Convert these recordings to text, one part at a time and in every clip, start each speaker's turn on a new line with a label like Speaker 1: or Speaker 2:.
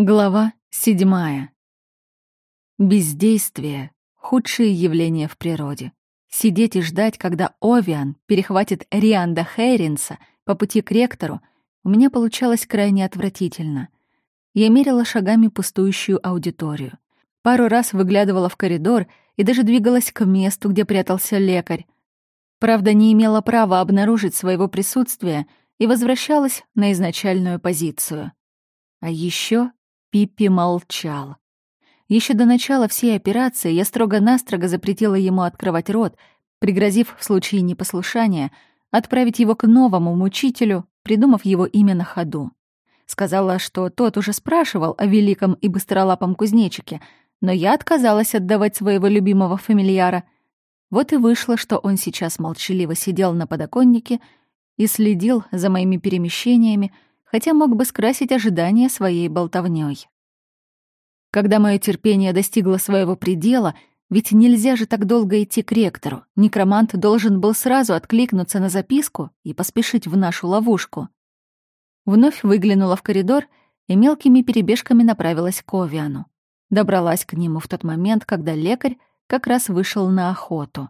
Speaker 1: Глава седьмая. Бездействие — худшее явление в природе. Сидеть и ждать, когда Овиан перехватит Рианда Хейринса по пути к ректору, у меня получалось крайне отвратительно. Я мерила шагами пустующую аудиторию. Пару раз выглядывала в коридор и даже двигалась к месту, где прятался лекарь. Правда, не имела права обнаружить своего присутствия и возвращалась на изначальную позицию. А еще Пиппи молчал. Еще до начала всей операции я строго-настрого запретила ему открывать рот, пригрозив в случае непослушания отправить его к новому мучителю, придумав его имя на ходу. Сказала, что тот уже спрашивал о великом и быстролапом кузнечике, но я отказалась отдавать своего любимого фамильяра. Вот и вышло, что он сейчас молчаливо сидел на подоконнике и следил за моими перемещениями, хотя мог бы скрасить ожидания своей болтовнёй. Когда мое терпение достигло своего предела, ведь нельзя же так долго идти к ректору, некромант должен был сразу откликнуться на записку и поспешить в нашу ловушку. Вновь выглянула в коридор и мелкими перебежками направилась к Овиану. Добралась к нему в тот момент, когда лекарь как раз вышел на охоту.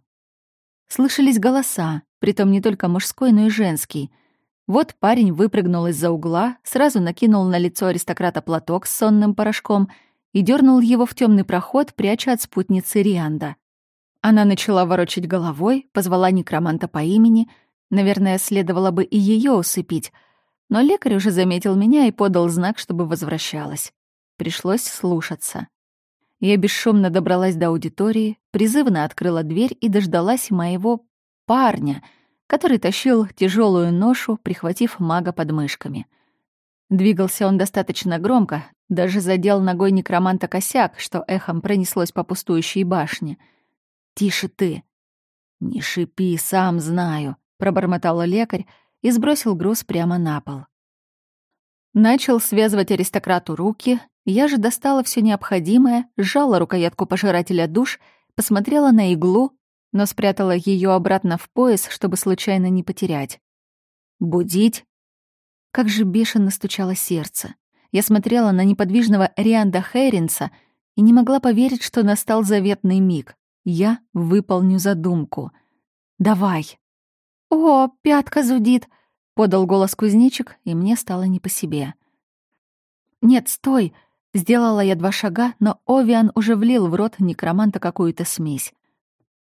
Speaker 1: Слышались голоса, притом не только мужской, но и женский — вот парень выпрыгнул из-за угла, сразу накинул на лицо аристократа платок с сонным порошком и дернул его в темный проход, пряча от спутницы Рианда. Она начала ворочать головой, позвала некроманта по имени. Наверное, следовало бы и ее усыпить, но лекарь уже заметил меня и подал знак, чтобы возвращалась. Пришлось слушаться. Я бесшумно добралась до аудитории, призывно открыла дверь и дождалась моего парня — который тащил тяжелую ношу, прихватив мага под мышками. Двигался он достаточно громко, даже задел ногой некроманта косяк, что эхом пронеслось по пустующей башне. «Тише ты!» «Не шипи, сам знаю», — пробормотал лекарь и сбросил груз прямо на пол. Начал связывать аристократу руки, я же достала все необходимое, сжала рукоятку пожирателя душ, посмотрела на иглу но спрятала ее обратно в пояс, чтобы случайно не потерять. «Будить?» Как же бешено стучало сердце. Я смотрела на неподвижного Рианда Хейринса и не могла поверить, что настал заветный миг. Я выполню задумку. «Давай!» «О, пятка зудит!» — подал голос кузнечик, и мне стало не по себе. «Нет, стой!» Сделала я два шага, но Овиан уже влил в рот некроманта какую-то смесь.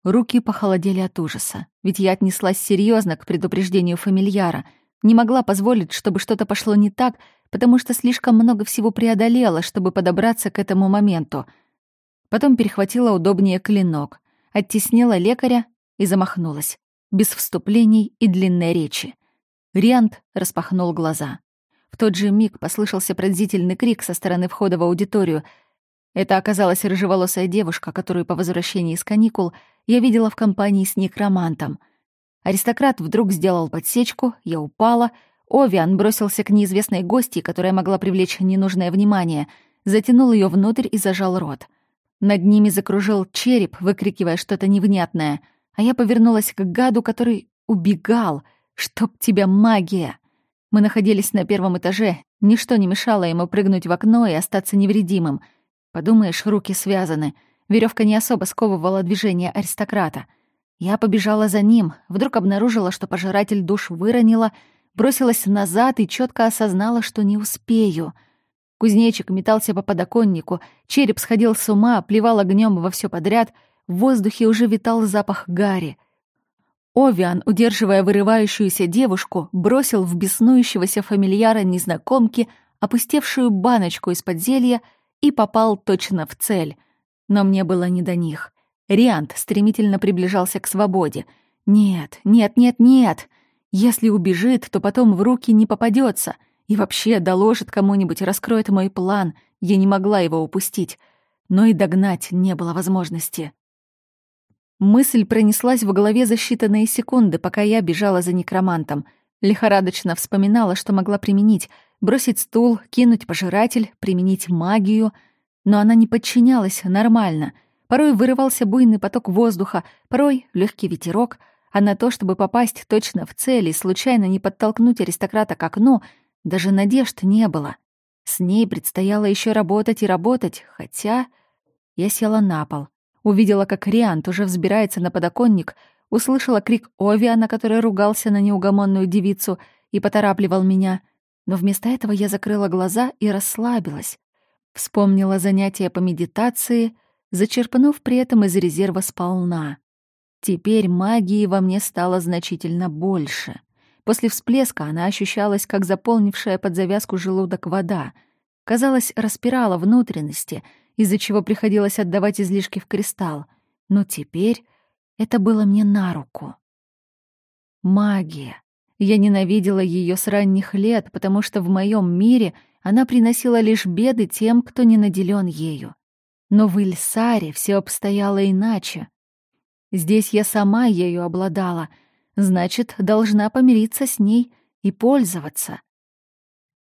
Speaker 1: Руки похолодели от ужаса, ведь я отнеслась серьезно к предупреждению фамильяра, не могла позволить, чтобы что-то пошло не так, потому что слишком много всего преодолела, чтобы подобраться к этому моменту. Потом перехватила удобнее клинок, оттеснила лекаря и замахнулась, без вступлений и длинной речи. Риант распахнул глаза. В тот же миг послышался пронзительный крик со стороны входа в аудиторию — это оказалась рыжеволосая девушка, которую по возвращении из каникул я видела в компании с некромантом. Аристократ вдруг сделал подсечку, я упала, Овиан бросился к неизвестной гости, которая могла привлечь ненужное внимание, затянул ее внутрь и зажал рот. Над ними закружил череп, выкрикивая что-то невнятное, а я повернулась к гаду, который убегал. «Чтоб тебя магия!» Мы находились на первом этаже, ничто не мешало ему прыгнуть в окно и остаться невредимым — Подумаешь, руки связаны. Веревка не особо сковывала движение аристократа. Я побежала за ним, вдруг обнаружила, что пожиратель душ выронила, бросилась назад и четко осознала, что не успею. Кузнечик метался по подоконнику, череп сходил с ума, плевал огнем во все подряд, в воздухе уже витал запах гари. Овиан, удерживая вырывающуюся девушку, бросил в беснующегося фамильяра незнакомки опустевшую баночку из-под зелья — и попал точно в цель. Но мне было не до них. Риант стремительно приближался к свободе. Нет, нет, нет, нет. Если убежит, то потом в руки не попадется. И вообще доложит кому-нибудь, раскроет мой план. Я не могла его упустить. Но и догнать не было возможности. Мысль пронеслась в голове за считанные секунды, пока я бежала за некромантом. Лихорадочно вспоминала, что могла применить — бросить стул, кинуть пожиратель, применить магию. Но она не подчинялась нормально. Порой вырывался буйный поток воздуха, порой легкий ветерок, а на то, чтобы попасть точно в цель и случайно не подтолкнуть аристократа к окну, даже надежд не было. С ней предстояло еще работать и работать, хотя... Я села на пол, увидела, как Риант уже взбирается на подоконник, услышала крик Овиана, который ругался на неугомонную девицу и поторапливал меня, но вместо этого я закрыла глаза и расслабилась. Вспомнила занятия по медитации, зачерпнув при этом из резерва сполна. Теперь магии во мне стало значительно больше. После всплеска она ощущалась, как заполнившая под завязку желудок вода. Казалось, распирала внутренности, из-за чего приходилось отдавать излишки в кристалл. Но теперь это было мне на руку. Магия. Я ненавидела ее с ранних лет, потому что в моем мире она приносила лишь беды тем, кто не наделен ею. Но в Ильсаре все обстояло иначе. Здесь я сама ею обладала, значит, должна помириться с ней и пользоваться.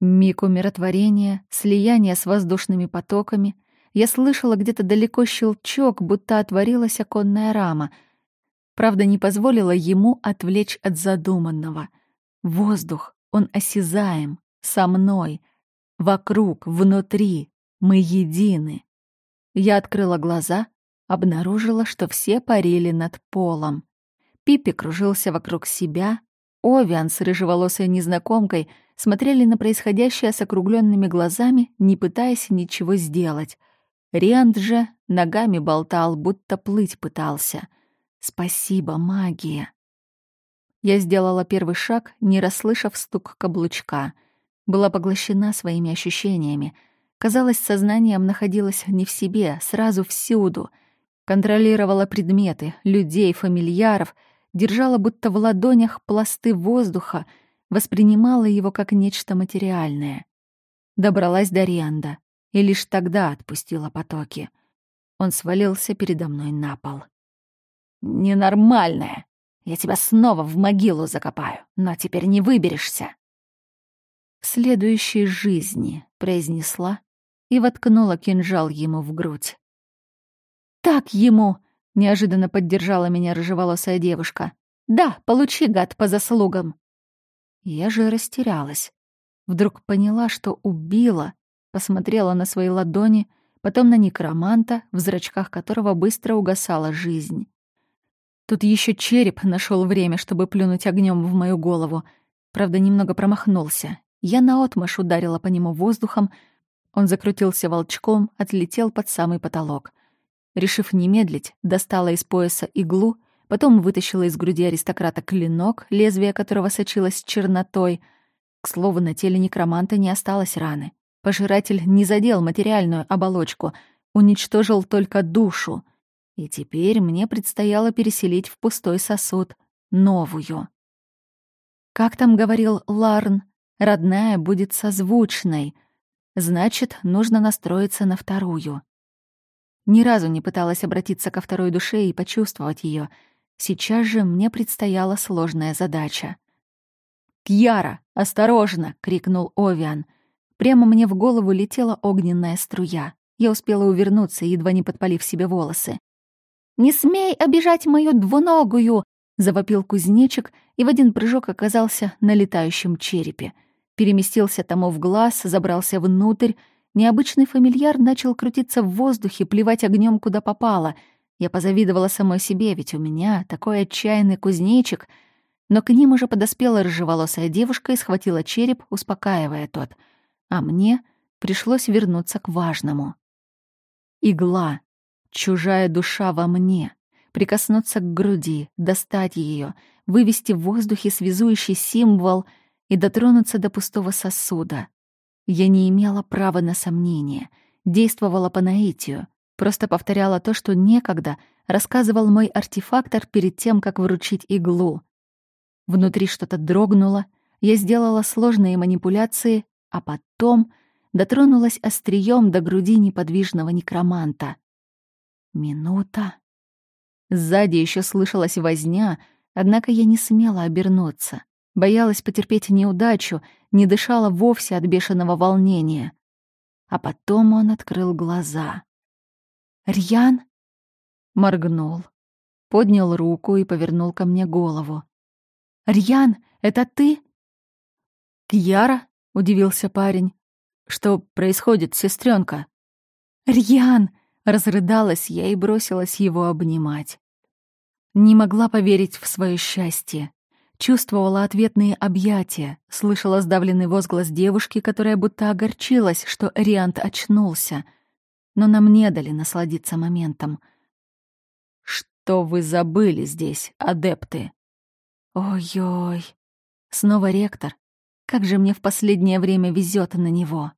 Speaker 1: Миг умиротворения, слияние с воздушными потоками. Я слышала где-то далеко щелчок, будто отворилась оконная рама. Правда, не позволила ему отвлечь от задуманного. Воздух, он осязаем, со мной. Вокруг, внутри, мы едины. Я открыла глаза — обнаружила, что все парили над полом. Пиппи кружился вокруг себя, Овиан с рыжеволосой незнакомкой смотрели на происходящее с округленными глазами, не пытаясь ничего сделать. Риант же ногами болтал, будто плыть пытался. «Спасибо, магия!» Я сделала первый шаг, не расслышав стук каблучка. Была поглощена своими ощущениями. Казалось, сознанием находилось не в себе, сразу всюду — контролировала предметы, людей, фамильяров, держала будто в ладонях пласты воздуха, воспринимала его как нечто материальное. Добралась до Рианда и лишь тогда отпустила потоки. Он свалился передо мной на пол. «Ненормальная! Я тебя снова в могилу закопаю, но теперь не выберешься!» «В следующей жизни», — произнесла и воткнула кинжал ему в грудь. «Так ему!» — неожиданно поддержала меня рыжеволосая девушка. «Да, получи, гад, по заслугам!» Я же растерялась. Вдруг поняла, что убила, посмотрела на свои ладони, потом на некроманта, в зрачках которого быстро угасала жизнь. Тут еще череп нашел время, чтобы плюнуть огнем в мою голову. Правда, немного промахнулся. Я наотмашь ударила по нему воздухом. Он закрутился волчком, отлетел под самый потолок. Решив не медлить, достала из пояса иглу, потом вытащила из груди аристократа клинок, лезвие которого сочилось чернотой. К слову, на теле некроманта не осталось раны. Пожиратель не задел материальную оболочку, уничтожил только душу. И теперь мне предстояло переселить в пустой сосуд новую. Как там говорил Ларн, родная будет созвучной. Значит, нужно настроиться на вторую. Ни разу не пыталась обратиться ко второй душе и почувствовать ее. Сейчас же мне предстояла сложная задача. «Кьяра, осторожно!» — крикнул Овиан. Прямо мне в голову летела огненная струя. Я успела увернуться, едва не подпалив себе волосы. «Не смей обижать мою двуногую!» — завопил кузнечик и в один прыжок оказался на летающем черепе. Переместился тому в глаз, забрался внутрь Необычный фамильяр начал крутиться в воздухе, плевать огнем куда попало. Я позавидовала самой себе, ведь у меня такой отчаянный кузнечик. Но к ним уже подоспела рыжеволосая девушка и схватила череп, успокаивая тот. А мне пришлось вернуться к важному. Игла. Чужая душа во мне. Прикоснуться к груди, достать ее, вывести в воздухе связующий символ и дотронуться до пустого сосуда. Я не имела права на сомнение, действовала по наитию, просто повторяла то, что некогда рассказывал мой артефактор перед тем, как вручить иглу. Внутри что-то дрогнуло, я сделала сложные манипуляции, а потом дотронулась острием до груди неподвижного некроманта. Минута. Сзади еще слышалась возня, однако я не смела обернуться. Боялась потерпеть неудачу, не дышала вовсе от бешеного волнения. А потом он открыл глаза. «Рьян?» Моргнул, поднял руку и повернул ко мне голову. «Рьян, это ты?» «Кьяра?» — удивился парень. Что происходит, сестренка? «Рьян!» — разрыдалась я и бросилась его обнимать. Не могла поверить в свое счастье. Чувствовала ответные объятия, слышала сдавленный возглас девушки, которая будто огорчилась, что Риант очнулся. Но нам не дали насладиться моментом. «Что вы забыли здесь, адепты?» «Ой-ой!» Снова ректор. Как же мне в последнее время везет на него.